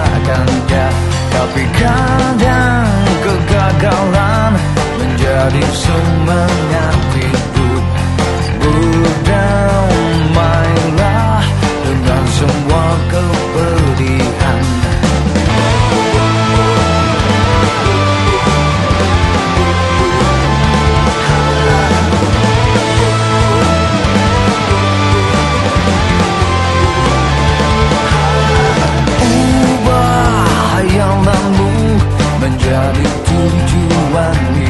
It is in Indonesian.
merasakannya Tapi kadang kegagalan menjadi semangat hidup tujuannya